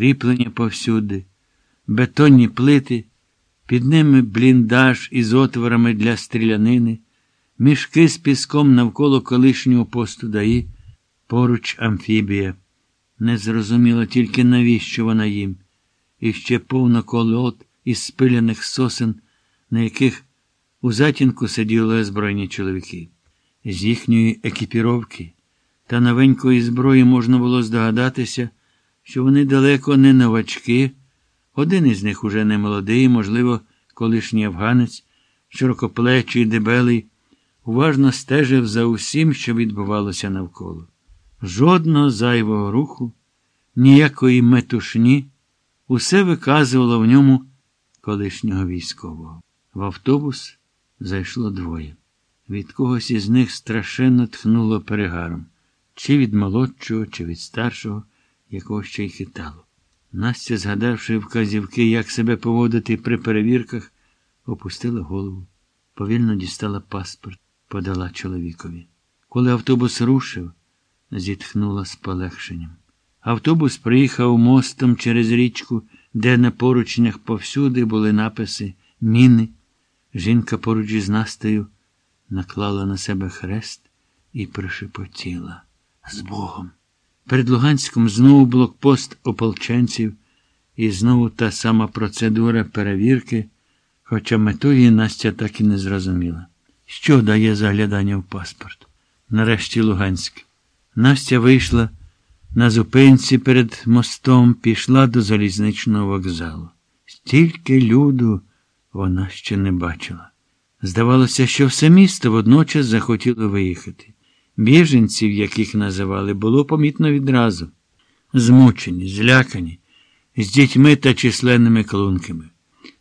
кріплення повсюди, бетонні плити, під ними бліндаж із отворами для стрілянини, мішки з піском навколо колишнього посту даї, поруч амфібія. Не зрозуміло тільки навіщо вона їм, і ще повно колод із спиляних сосен, на яких у затінку сиділи озброєні чоловіки. З їхньої екіпіровки та новенької зброї можна було здогадатися, що вони далеко не новачки. Один із них уже не молодий, можливо, колишній афганець, широкоплечий, дебелий, уважно стежив за усім, що відбувалося навколо. Жодного зайвого руху, ніякої метушні, усе виказувало в ньому колишнього військового. В автобус зайшло двоє. Від когось із них страшенно тхнуло перегаром, чи від молодшого, чи від старшого, якого ще й хитало. Настя, згадавши вказівки, як себе поводити при перевірках, опустила голову, повільно дістала паспорт, подала чоловікові. Коли автобус рушив, зітхнула з полегшенням. Автобус приїхав мостом через річку, де на поручнях повсюди були написи Міни. Жінка поруч із Настею наклала на себе хрест і прошепотіла з Богом. Перед Луганськом знову блокпост ополченців, і знову та сама процедура перевірки, хоча мету її Настя так і не зрозуміла. Що дає заглядання в паспорт? Нарешті Луганськ. Настя вийшла на зупинці перед мостом, пішла до залізничного вокзалу. Стільки люду вона ще не бачила. Здавалося, що все місто водночас захотіло виїхати. Біженців, яких називали, було помітно відразу. Змучені, злякані, з дітьми та численними клунками.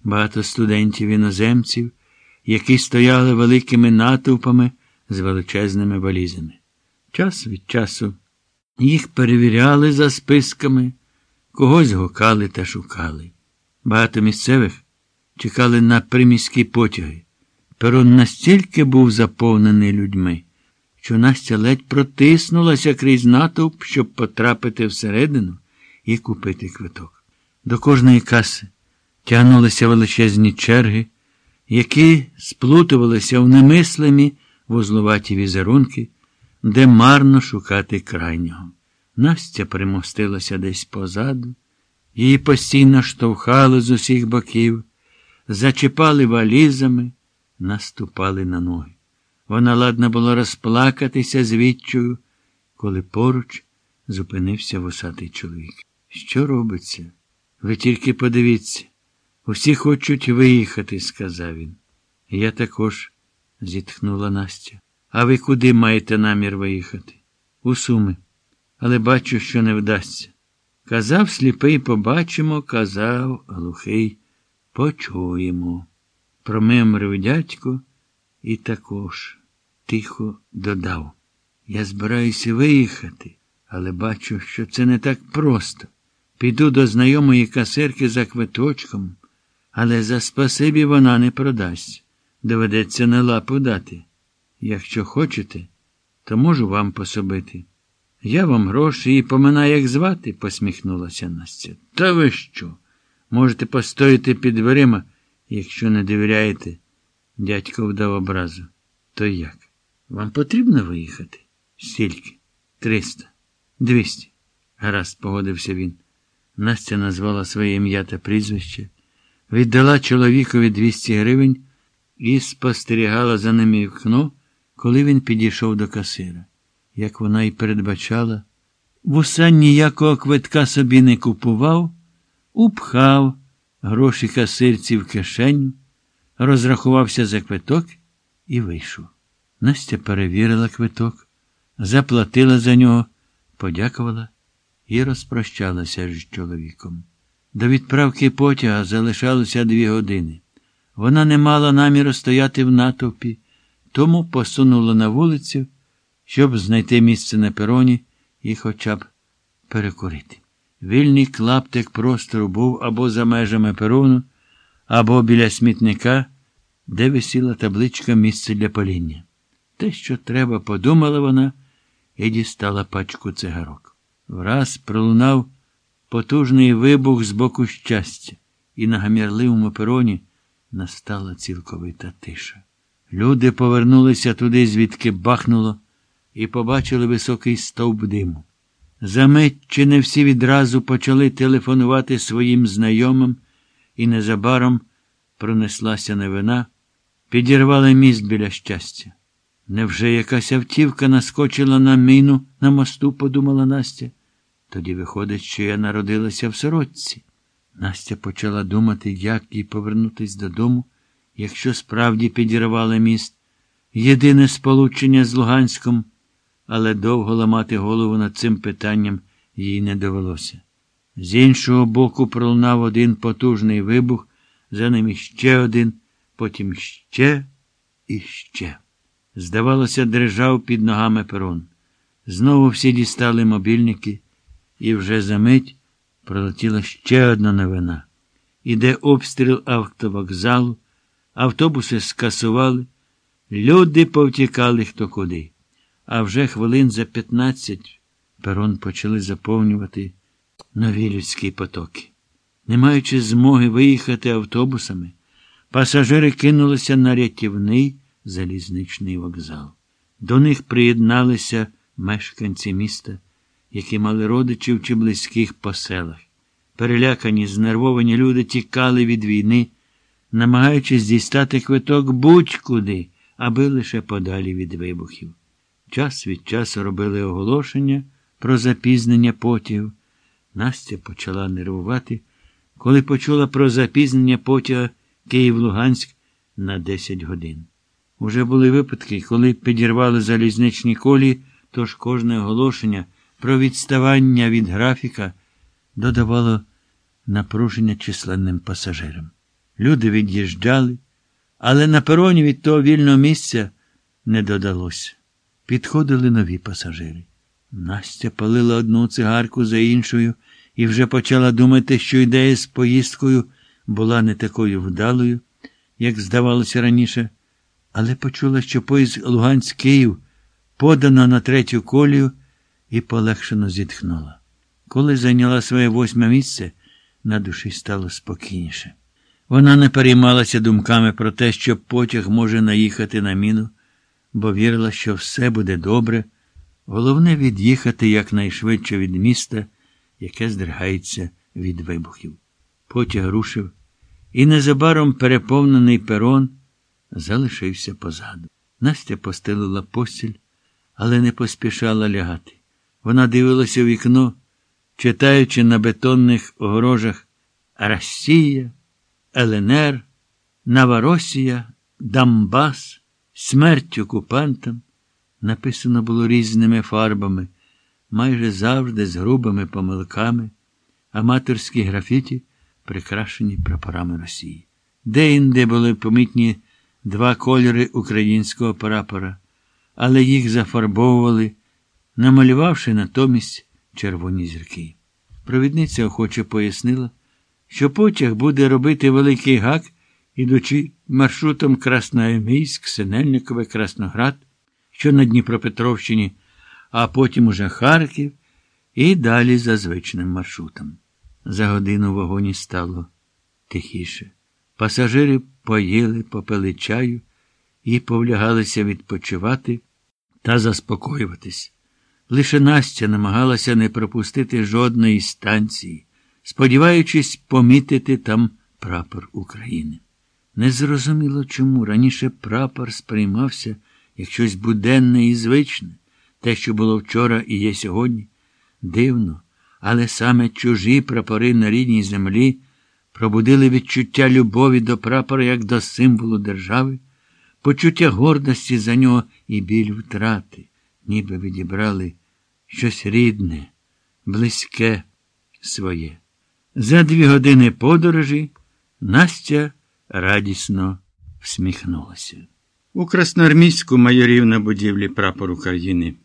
Багато студентів іноземців, які стояли великими натовпами з величезними валізами. Час від часу їх перевіряли за списками, когось гукали та шукали. Багато місцевих чекали на приміські потяги. Перон настільки був заповнений людьми, що Настя ледь протиснулася крізь натовп, щоб потрапити всередину і купити квиток. До кожної каси тягнулися величезні черги, які сплутувалися в немислимі вузлуваті візерунки, де марно шукати крайнього. Настя примостилася десь позаду, її постійно штовхали з усіх боків, зачіпали валізами, наступали на ноги. Вона ладна була розплакатися з відчою, коли поруч зупинився вусатий чоловік. Що робиться? Ви тільки подивіться. Усі хочуть виїхати, сказав він. Я також, зітхнула Настя. А ви куди маєте намір виїхати? У Суми. Але бачу, що не вдасться. Казав сліпий, побачимо, казав глухий, почуємо. Промимрив дядько і також тихо додав. Я збираюся виїхати, але бачу, що це не так просто. Піду до знайомої касирки за квиточком, але за спасибі вона не продасть. Доведеться на лапу дати. Якщо хочете, то можу вам пособити. Я вам гроші і помина, як звати, посміхнулася Настя. Та ви що? Можете постояти під дверима, якщо не довіряєте. Дядько вдав образу. То як? Вам потрібно виїхати? Стільки. Триста. Двісті. Гаразд, погодився він. Настя назвала своє ім'я та прізвище, віддала чоловікові 200 гривень і спостерігала за ним вікно, коли він підійшов до касира. Як вона й передбачала, вуса ніякого квитка собі не купував, упхав гроші касирці в кишеню, розрахувався за квиток і вийшов. Настя перевірила квиток, заплатила за нього, подякувала і розпрощалася з чоловіком. До відправки потяга залишалося дві години. Вона не мала наміру стояти в натовпі, тому посунула на вулицю, щоб знайти місце на пероні і хоча б перекурити. Вільний клаптик простору був або за межами перону, або біля смітника, де висіла табличка місце для паління. Те, що треба, подумала вона і дістала пачку цигарок. Враз пролунав потужний вибух з боку щастя, і на гамірливому пероні настала цілковита тиша. Люди повернулися туди, звідки бахнуло, і побачили високий стовп диму. Замить чи не всі відразу почали телефонувати своїм знайомим, і незабаром пронеслася новина, підірвали міст біля щастя. Невже якась автівка наскочила на міну на мосту, подумала Настя. Тоді виходить, що я народилася в сорочці. Настя почала думати, як їй повернутися додому, якщо справді підірвали міст. Єдине сполучення з Луганськом, але довго ламати голову над цим питанням їй не довелося. З іншого боку пролунав один потужний вибух, за ним іще один, потім ще і ще. Здавалося, дрижав під ногами перон. Знову всі дістали мобільники, і вже за мить пролетіла ще одна новина. Іде обстріл автовокзалу, автобуси скасували, люди повтікали хто куди. А вже хвилин за п'ятнадцять перон почали заповнювати нові людські потоки. Не маючи змоги виїхати автобусами, пасажири кинулися на рятівний залізничний вокзал. До них приєдналися мешканці міста, які мали родичів чи близьких по селах. Перелякані, знервовані люди тікали від війни, намагаючись дістати квиток будь-куди, аби лише подалі від вибухів. Час від часу робили оголошення про запізнення потягів. Настя почала нервувати, коли почула про запізнення потяга Київ-Луганськ на 10 годин. Уже були випадки, коли підірвали залізничні колії, тож кожне оголошення про відставання від графіка додавало напруження численним пасажирам. Люди від'їжджали, але на пероні від того вільного місця не додалося. Підходили нові пасажири. Настя палила одну цигарку за іншою і вже почала думати, що ідея з поїздкою була не такою вдалою, як здавалося раніше, але почула, що поїзд Луганськ Київ подано на третю колію і полегшено зітхнула. Коли зайняла своє восьме місце, на душі стало спокійніше. Вона не переймалася думками про те, що потяг може наїхати на міну, бо вірила, що все буде добре. Головне від'їхати якнайшвидше від міста, яке здригається від вибухів. Потяг рушив, і незабаром переповнений перон залишився позаду. Настя постелила постіль, але не поспішала лягати. Вона дивилася в вікно, читаючи на бетонних огорожах Росія, ЛНР, Новоросія, Донбас, смерть окупантам. Написано було різними фарбами, майже завжди з грубими помилками, аматорські графіті, прикрашені прапорами Росії. Де-інде були помітні два кольори українського прапора, але їх зафарбовували, намалювавши натомість червоні зірки. Провідниця охоче пояснила, що потяг буде робити великий гак, ідучи маршрутом Красноармійськ, Синельникове, Красноград, що на Дніпропетровщині, а потім уже Харків і далі за звичним маршрутом. За годину в вагоні стало тихіше. Пасажири поїли, попили чаю і повлягалися відпочивати та заспокоюватись. Лише Настя намагалася не пропустити жодної станції, сподіваючись помітити там прапор України. Незрозуміло чому раніше прапор сприймався як щось буденне і звичне, те, що було вчора і є сьогодні. Дивно, але саме чужі прапори на рідній землі пробудили відчуття любові до прапора як до символу держави, почуття гордості за нього і біль втрати, ніби відібрали щось рідне, близьке своє. За дві години подорожі Настя радісно всміхнулася. У Красноармійську майорів на будівлі прапор України.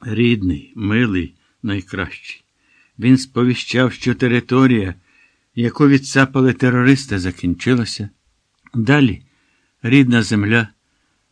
Рідний, милий, найкращий. Він сповіщав, що територія, яку відцапали терористи, закінчилася. Далі рідна земля